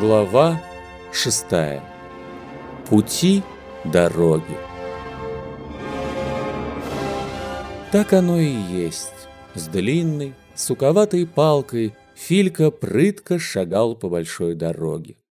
Глава шестая. Пути дороги. Так оно и есть. С длинной, суковатой палкой Филька прытко шагал по большой дороге.